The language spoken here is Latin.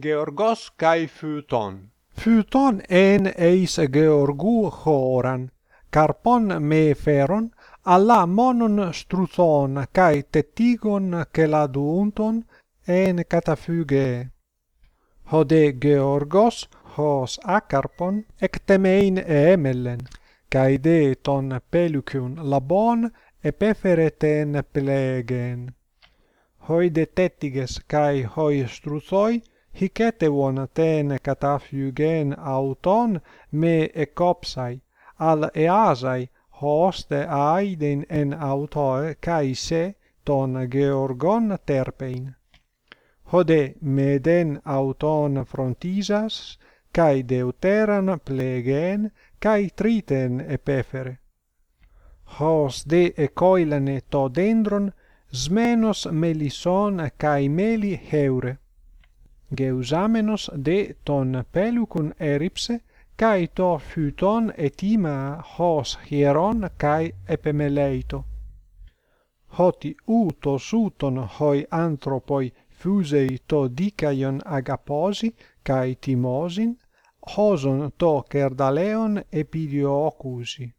Georgos kai Phuton. Phuton en eis Georgou horan, carpon me feron, alla monon struthon kai tetigon keladuunton en kataphyge. Hode Georgos hos acarpon ectemein emellen, kai de ton pelucun labon epefereten plegen. Hoi de tetiges kai hoi struthoi hiketewon ten katafygen auton me ekopsai al easai hoste aiden en autoe kai se ton georgon terpein. Hode meden auton frontisas kai deuteran plegen kai triten epefere hos de ekoilane to dendron smenos melison kai meli heure γεουζάμενος δε ton πέλουκον έριψε, καί το φυτόν ετήμα hos χειρόν καί επεμελέητο. hoti ούτως ούτων hoi άνθρωποι φούσεοι το δίκαιον αγαπόζι καί τιμόζιν, όσον το κερδαλέον επιδιώκουσι.